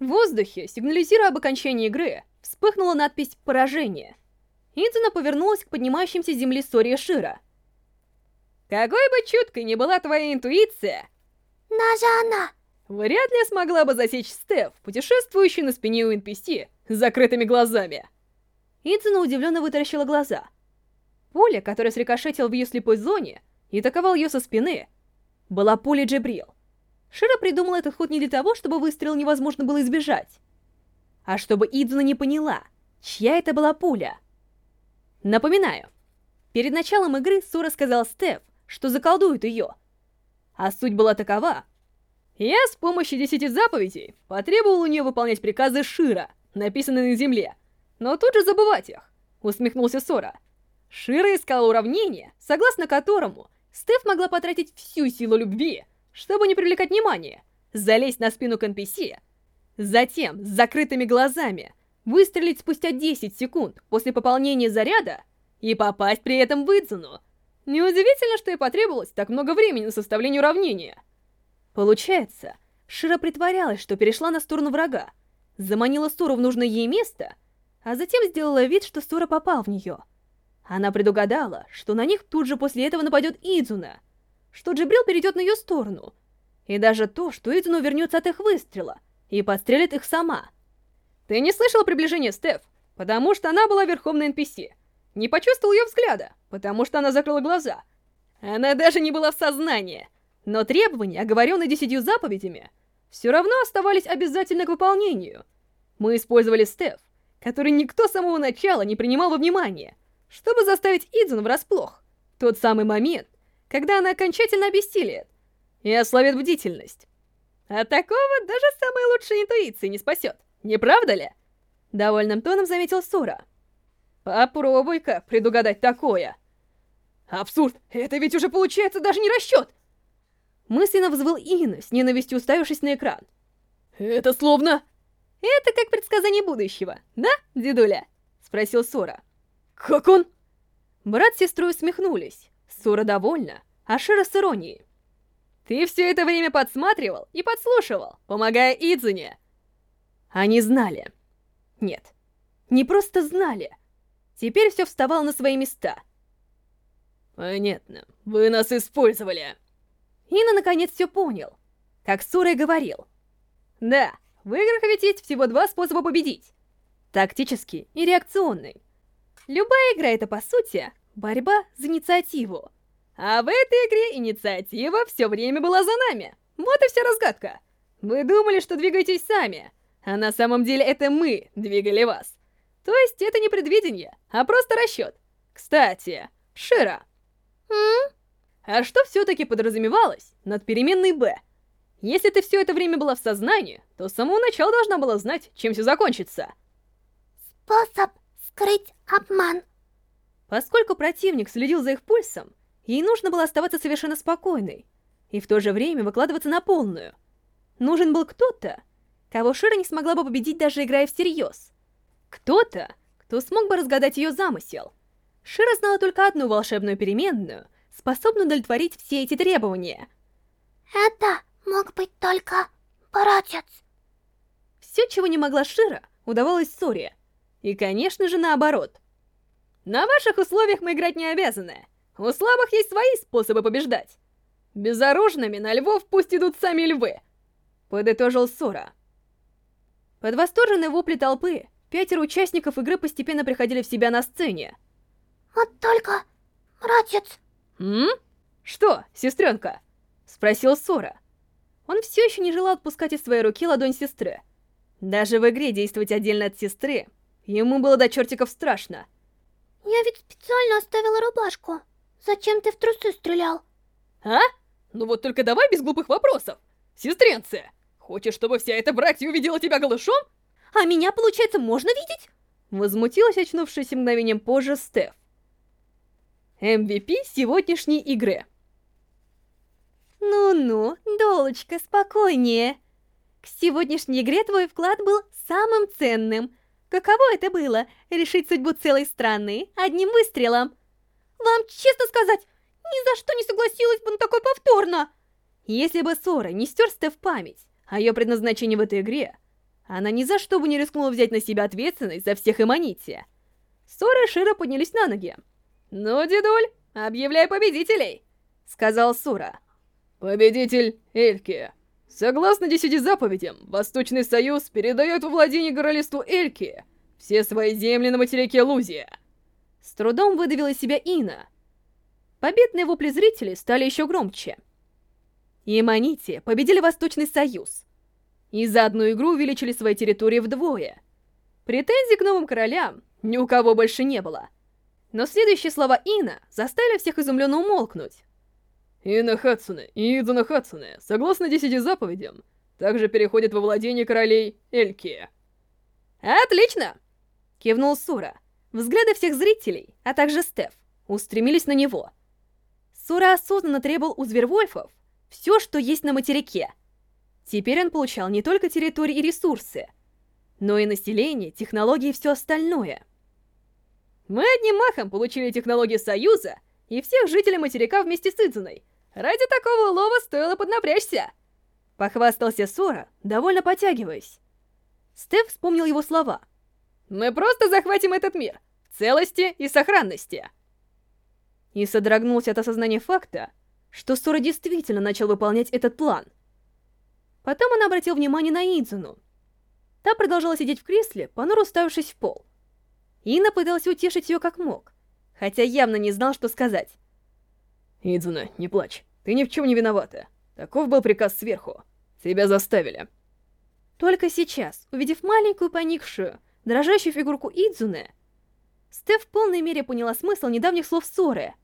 В воздухе, сигнализируя об окончании игры, вспыхнула надпись «Поражение». Идзуна повернулась к поднимающимся с земли Сори и Шира. «Какой бы чуткой ни была твоя интуиция, Даже она. вряд ли смогла бы засечь Стеф, путешествующий на спине у NPC, с закрытыми глазами». Идзуна удивленно вытаращила глаза. Пуля, которая срикошетила в ее слепой зоне и атаковал ее со спины, была пулей Джебрил. Шира придумала этот ход не для того, чтобы выстрел невозможно было избежать, а чтобы Идзуна не поняла, чья это была пуля. Напоминаю, перед началом игры Сура сказал Стеф, что заколдует ее. А суть была такова. Я с помощью десяти заповедей потребовал у нее выполнять приказы Шира, написанные на земле, но тут же забывать их, усмехнулся Сора. Шира искала уравнение, согласно которому Стеф могла потратить всю силу любви, чтобы не привлекать внимания, залезть на спину к NPC, затем с закрытыми глазами выстрелить спустя 10 секунд после пополнения заряда и попасть при этом в Идзуну. Неудивительно, что и потребовалось так много времени на составление уравнения. Получается, Шира притворялась, что перешла на сторону врага, заманила Суру в нужное ей место, а затем сделала вид, что Сура попал в нее. Она предугадала, что на них тут же после этого нападет Идзуна, что Джибрил перейдет на ее сторону, и даже то, что Идзуна вернется от их выстрела и подстрелит их сама. Ты не слышала приближения Стеф, потому что она была верхом на NPC. Не почувствовал ее взгляда, потому что она закрыла глаза. Она даже не была в сознании. Но требования, оговоренные десятью заповедями, все равно оставались обязательны к выполнению. Мы использовали Стеф, который никто с самого начала не принимал во внимание, чтобы заставить Идзун врасплох. Тот самый момент, когда она окончательно обессилит и ослабит бдительность. А такого даже самой лучшей интуиции не спасет, не правда ли? Довольным тоном заметил Сура. Попробуй-ка предугадать такое. Абсурд, это ведь уже получается даже не расчет. Мысленно взвыл Инна, с ненавистью уставившись на экран. Это словно... Это как предсказание будущего, да, дедуля? Спросил Сора. Как он? Брат с сестрой усмехнулись. Сора довольна, а Шира с иронией. Ты все это время подсматривал и подслушивал, помогая Идзуне. Они знали. Нет, не просто знали. Теперь все вставало на свои места. Понятно, вы нас использовали. Ина наконец все понял, как Сура и говорил. Да, в играх ведь есть всего два способа победить. Тактический и реакционный. Любая игра — это, по сути, борьба за инициативу. А в этой игре инициатива все время была за нами. Вот и вся разгадка. Вы думали, что двигаетесь сами, а на самом деле это мы двигали вас. То есть это не предвидение, а просто расчет. Кстати, Шира. М? А что все-таки подразумевалось над переменной «Б»? Если ты все это время была в сознании, то с самого начала должна была знать, чем все закончится. Способ скрыть обман. Поскольку противник следил за их пульсом, ей нужно было оставаться совершенно спокойной и в то же время выкладываться на полную. Нужен был кто-то, кого Шира не смогла бы победить, даже играя всерьез. Кто-то, кто смог бы разгадать ее замысел. Шира знала только одну волшебную переменную, способную удовлетворить все эти требования. Это мог быть только братец. Все, чего не могла Шира, удавалось Соре. И, конечно же, наоборот. На ваших условиях мы играть не обязаны. У слабых есть свои способы побеждать. Безоружными на львов пусть идут сами львы. Подытожил Сора. Под восторженные вопли толпы, пятеро участников игры постепенно приходили в себя на сцене. Вот только братец. «М? Что, сестренка?» — спросил Сора. Он все еще не желал отпускать из своей руки ладонь сестры. Даже в игре действовать отдельно от сестры ему было до чертиков страшно. Я ведь специально оставила рубашку. Зачем ты в трусы стрелял? А? Ну вот только давай без глупых вопросов. Сестренция, хочешь, чтобы вся эта братья увидела тебя голышом? А меня, получается, можно видеть? Возмутилась очнувшаяся мгновением позже Стеф. MVP сегодняшней игры. Ну-ну, Долочка, спокойнее. К сегодняшней игре твой вклад был самым ценным. Каково это было, решить судьбу целой страны одним выстрелом? Вам честно сказать, ни за что не согласилась бы на такое повторно. Если бы Сора не стер Стеф память о ее предназначении в этой игре, она ни за что бы не рискнула взять на себя ответственность за всех Эманити. Сора и Шира поднялись на ноги. «Ну, дедуль, объявляй победителей!» — сказал Сура. «Победитель Эльки. Согласно десяти заповедям, Восточный Союз передает во владение королевству Эльки все свои земли на материке Лузия». С трудом выдавила себя Ина. Победные вопли зрителей стали еще громче. Иманити победили Восточный Союз. И за одну игру увеличили свои территории вдвое. Претензий к новым королям ни у кого больше не было. Но следующие слова Ина заставили всех изумленно умолкнуть. Ина Хадсуне и Идзуна Хадсуне, согласно десяти заповедям, также переходят во владение королей Эльки. «Отлично!» — кивнул Сура. Взгляды всех зрителей, а также Стеф, устремились на него. Сура осознанно требовал у Звервольфов все, что есть на материке. Теперь он получал не только территории и ресурсы, но и население, технологии и все остальное. Мы одним махом получили технологии Союза и всех жителей материка вместе с Идзуной. Ради такого улова стоило поднапрячься. Похвастался Сора, довольно потягиваясь. Стеф вспомнил его слова. «Мы просто захватим этот мир, в целости и сохранности». И содрогнулся от осознания факта, что Сора действительно начал выполнять этот план. Потом он обратил внимание на Идзуну. Та продолжала сидеть в кресле, понуро уставившись в пол. Ина пыталась утешить ее как мог, хотя явно не знал, что сказать. «Идзуна, не плачь. Ты ни в чем не виновата. Таков был приказ сверху. Тебя заставили». Только сейчас, увидев маленькую, поникшую, дрожащую фигурку Идзуны, Стеф в полной мере поняла смысл недавних слов ссоры.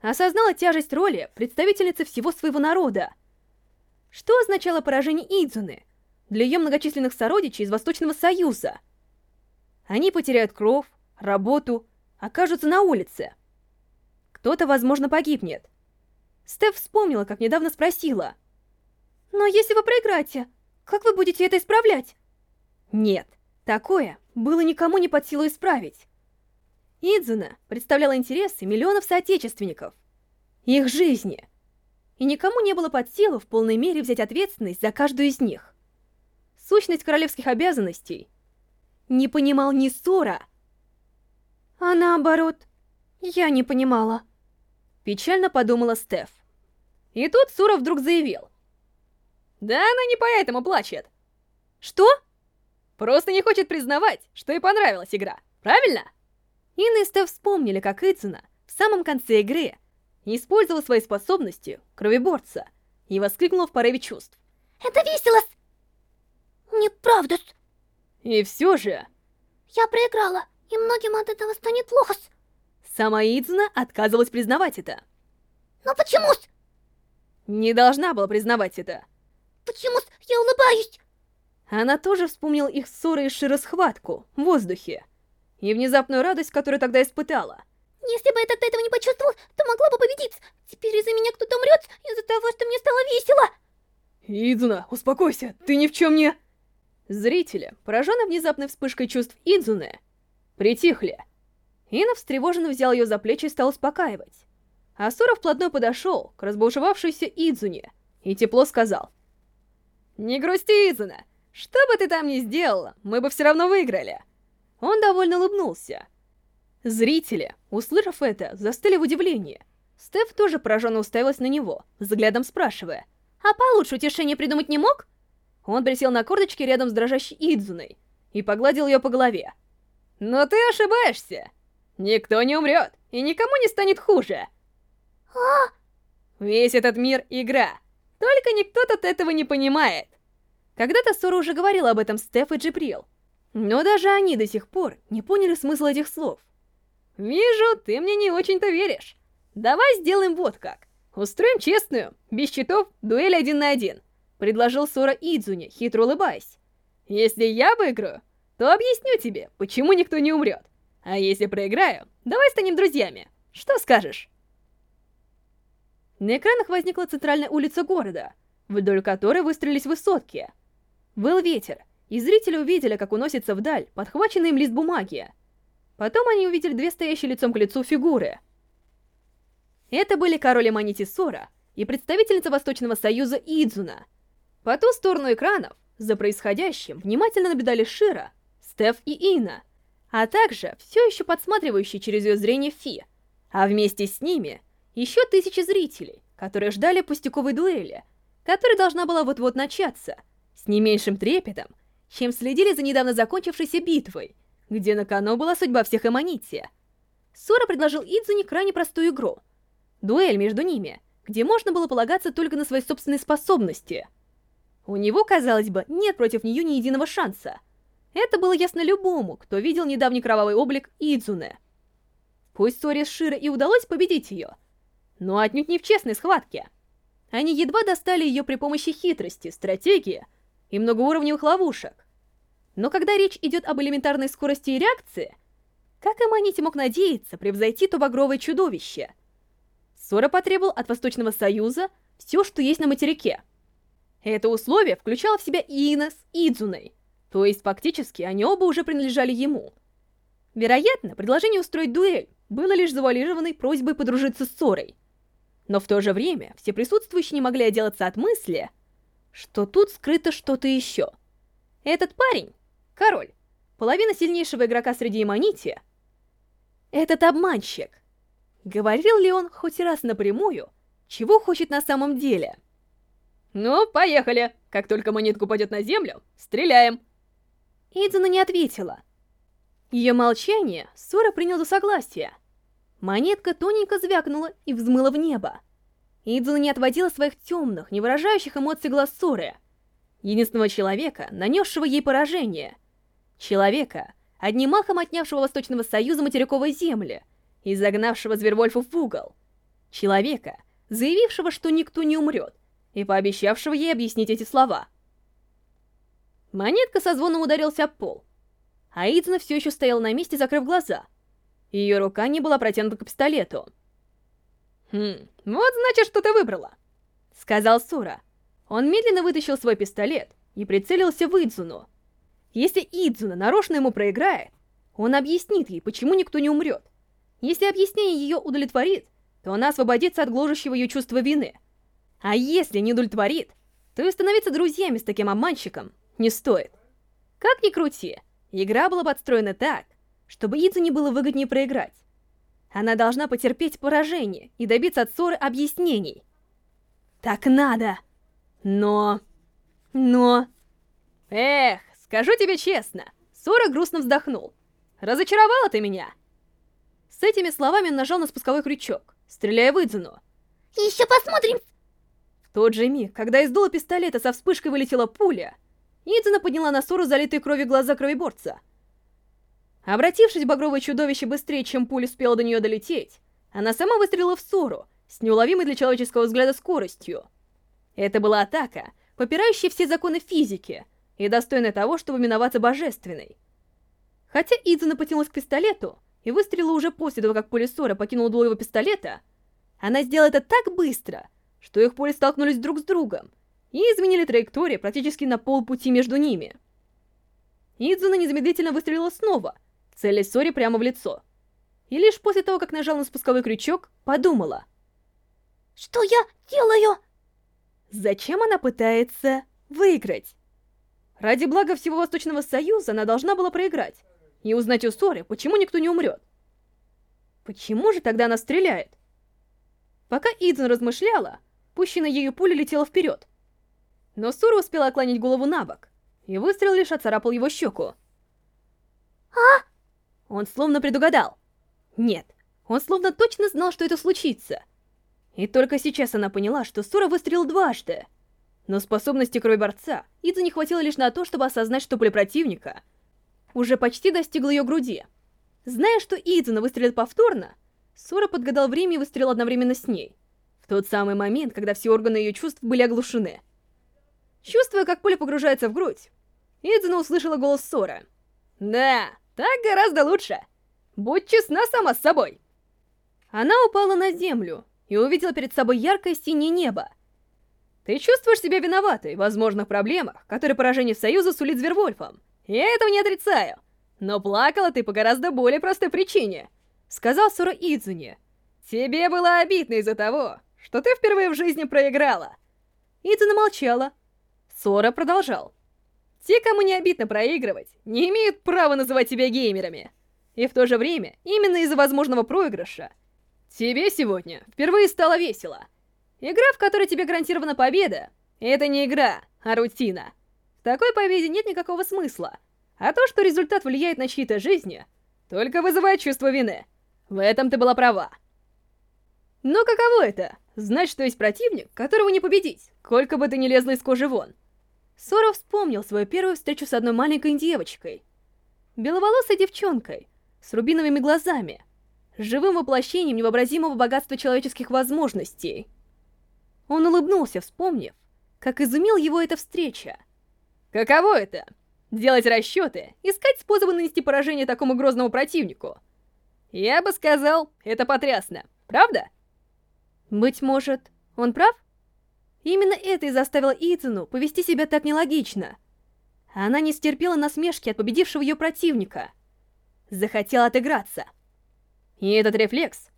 Осознала тяжесть роли представительницы всего своего народа. Что означало поражение Идзуны для ее многочисленных сородичей из Восточного Союза? Они потеряют кровь, работу, окажутся на улице. Кто-то, возможно, погибнет. Стеф вспомнила, как недавно спросила. «Но если вы проиграете, как вы будете это исправлять?» Нет, такое было никому не под силу исправить. Идзуна представляла интересы миллионов соотечественников, их жизни, и никому не было под силу в полной мере взять ответственность за каждую из них. Сущность королевских обязанностей не понимал ни Сора, а наоборот, я не понимала. Печально подумала Стеф. И тут Сура вдруг заявил. Да она не поэтому плачет. Что? Просто не хочет признавать, что ей понравилась игра, правильно? Инна и Стеф вспомнили, как Ицуна в самом конце игры использовала свои способности кровеборца и воскликнула в порыве чувств. Это весело! Неправда. И все же... Я проиграла, и многим от этого станет плохо -с. Сама Идзуна отказывалась признавать это. Но почему -с? Не должна была признавать это. Почему -с? Я улыбаюсь. Она тоже вспомнила их ссоры и широсхватку в воздухе. И внезапную радость, которую тогда испытала. Если бы я тогда этого не почувствовала, то могла бы победить. Теперь из-за меня кто-то умрет, из-за того, что мне стало весело. Идзуна, успокойся, ты ни в чем не... Зрители, пораженные внезапной вспышкой чувств Идзуны, притихли. Ина встревоженно взял ее за плечи и стал успокаивать. Асура вплотную подошел к разбушевавшейся Идзуне и тепло сказал. «Не грусти, Идзуна! Что бы ты там ни сделала, мы бы все равно выиграли!» Он довольно улыбнулся. Зрители, услышав это, застыли в удивлении. Стеф тоже пораженно уставилась на него, взглядом спрашивая. «А получше утешение придумать не мог?» Он присел на корточки рядом с дрожащей Идзуной и погладил ее по голове. «Но ты ошибаешься! Никто не умрет, и никому не станет хуже!» А? Весь этот мир — игра. Только никто тут этого не понимает. Когда-то Сора уже говорила об этом Стеф и Джиприл. Но даже они до сих пор не поняли смысл этих слов. «Вижу, ты мне не очень-то веришь. Давай сделаем вот как. Устроим честную, без счетов, дуэль один на один», — предложил Сора Идзуне, хитро улыбаясь. «Если я выиграю, то объясню тебе, почему никто не умрет. А если проиграю, давай станем друзьями. Что скажешь?» На экранах возникла центральная улица города, вдоль которой выстроились высотки. Был ветер, и зрители увидели, как уносится вдаль подхваченный им лист бумаги. Потом они увидели две стоящие лицом к лицу фигуры. Это были король Манити Сора и представительница Восточного Союза Идзуна. По ту сторону экранов За происходящим внимательно наблюдали Шира, Стеф и Ина, а также все еще подсматривающий через ее зрение Фи, а вместе с ними еще тысячи зрителей, которые ждали пустяковой дуэли, которая должна была вот-вот начаться, с не меньшим трепетом, чем следили за недавно закончившейся битвой, где на кону была судьба всех Эмманити. Сора предложил Идзуни крайне простую игру. Дуэль между ними, где можно было полагаться только на свои собственные способности. У него, казалось бы, нет против нее ни единого шанса. Это было ясно любому, кто видел недавний кровавый облик Идзуне. Пусть Соре с Широ и удалось победить ее, но отнюдь не в честной схватке. Они едва достали ее при помощи хитрости, стратегии и многоуровневых ловушек. Но когда речь идет об элементарной скорости и реакции, как Аманити мог надеяться превзойти то багровое чудовище? Сора потребовал от Восточного Союза все, что есть на материке. Это условие включало в себя Ина с Идзуной, то есть фактически они оба уже принадлежали ему. Вероятно, предложение устроить дуэль было лишь завуалированной просьбой подружиться с Сорой. Но в то же время все присутствующие не могли отделаться от мысли, что тут скрыто что-то еще. Этот парень, король, половина сильнейшего игрока среди Иманити, этот обманщик. Говорил ли он хоть раз напрямую, чего хочет на самом деле? «Ну, поехали! Как только монетка упадет на землю, стреляем!» Идзуна не ответила. Ее молчание Сора принял за согласие. Монетка тоненько звякнула и взмыла в небо. Идзуна не отводила своих темных, не выражающих эмоций глаз Соры. Единственного человека, нанесшего ей поражение. Человека, одним махом отнявшего Восточного Союза материковой земли и загнавшего Звервольфов в угол. Человека, заявившего, что никто не умрет, и пообещавшего ей объяснить эти слова. Монетка со звоном ударился об пол, а Идзуна все еще стояла на месте, закрыв глаза. Ее рука не была протянута к пистолету. «Хм, вот значит, что ты выбрала», — сказал Сура. Он медленно вытащил свой пистолет и прицелился в Идзуну. Если Идзуна нарочно ему проиграет, он объяснит ей, почему никто не умрет. Если объяснение ее удовлетворит, то она освободится от гложущего ее чувства вины. А если не удовлетворит, то и становиться друзьями с таким обманщиком не стоит. Как ни крути, игра была подстроена так, чтобы Идзуне было выгоднее проиграть. Она должна потерпеть поражение и добиться от ссоры объяснений. Так надо. Но... Но... Эх, скажу тебе честно, Сора грустно вздохнул. Разочаровала ты меня. С этими словами он нажал на спусковой крючок, стреляя в Идзуну. Еще посмотрим! В тот же миг, когда из дула пистолета со вспышкой вылетела пуля, Идзуна подняла на Сору залитые кровью глаза кровеборца. Обратившись в багровое чудовище быстрее, чем пуля успела до нее долететь, она сама выстрелила в Сору с неуловимой для человеческого взгляда скоростью. Это была атака, попирающая все законы физики и достойная того, чтобы именоваться божественной. Хотя Идзуна потянулась к пистолету и выстрелила уже после того, как пуля Сора покинула дуло его пистолета, она сделала это так быстро, что их пули столкнулись друг с другом и изменили траекторию практически на полпути между ними. Идзуна незамедлительно выстрелила снова — целясь Сори прямо в лицо. И лишь после того, как нажал на спусковой крючок, подумала. Что я делаю? Зачем она пытается выиграть? Ради блага всего Восточного Союза она должна была проиграть и узнать у Сори, почему никто не умрет. Почему же тогда она стреляет? Пока Идзун размышляла, пущенная ею пуля летела вперед. Но Сора успела оклонить голову на бок, и выстрел лишь оцарапал его щеку. «А?» Он словно предугадал. Нет, он словно точно знал, что это случится. И только сейчас она поняла, что Сора выстрелил дважды. Но способности кровеборца Идзу не хватило лишь на то, чтобы осознать, что пуля противника уже почти достигла ее груди. Зная, что Идзуна выстрелит повторно, Сора подгадал время и выстрелил одновременно с ней. В тот самый момент, когда все органы ее чувств были оглушены. Чувствуя, как пуля погружается в грудь, Идзуна услышала голос Сора. «Да, так гораздо лучше. Будь честна сама с собой. Она упала на землю и увидела перед собой яркое синее небо. Ты чувствуешь себя виноватой в возможных проблемах, которые поражение Союза сулит Звервольфом. Я этого не отрицаю. Но плакала ты по гораздо более простой причине. Сказал Сура Идзуни. Тебе было обидно из-за того, что ты впервые в жизни проиграла. Идзуна молчала. Сора продолжал. Те, кому не обидно проигрывать, не имеют права называть себя геймерами. И в то же время, именно из-за возможного проигрыша, тебе сегодня впервые стало весело. Игра, в которой тебе гарантирована победа, это не игра, а рутина. В такой победе нет никакого смысла. А то, что результат влияет на чьи-то жизни, только вызывает чувство вины. В этом ты была права. Но каково это? Знать, что есть противник, которого не победить, сколько бы ты ни лезла из кожи вон. Сора вспомнил свою первую встречу с одной маленькой девочкой. Беловолосой девчонкой, с рубиновыми глазами, живым воплощением невообразимого богатства человеческих возможностей. Он улыбнулся, вспомнив, как изумил его эта встреча. Каково это? Делать расчеты, искать способы нанести поражение такому грозному противнику. Я бы сказал, это потрясно, правда? Быть может, он прав? Именно это и заставило Итану повести себя так нелогично. Она не стерпела насмешки от победившего ее противника. Захотела отыграться. И этот рефлекс.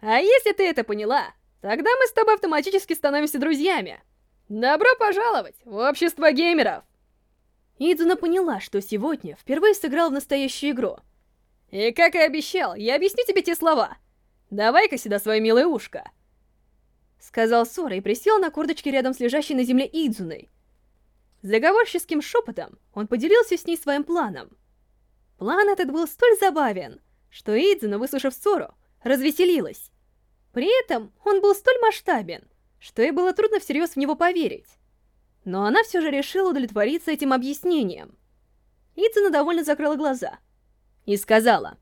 А если ты это поняла, тогда мы с тобой автоматически становимся друзьями. Добро пожаловать в общество геймеров! Идзуна поняла, что сегодня впервые сыграл в настоящую игру. И как и обещал, я объясню тебе те слова. Давай-ка сюда свое милое ушко. Сказал Сора и присел на курдочке рядом с лежащей на земле Идзуной. Заговорческим шепотом он поделился с ней своим планом. План этот был столь забавен, что Идзуна, выслушав Сору, развеселилась. При этом он был столь масштабен, что ей было трудно всерьез в него поверить. Но она все же решила удовлетвориться этим объяснением. Идзуна довольно закрыла глаза и сказала.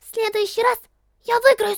В следующий раз я выиграю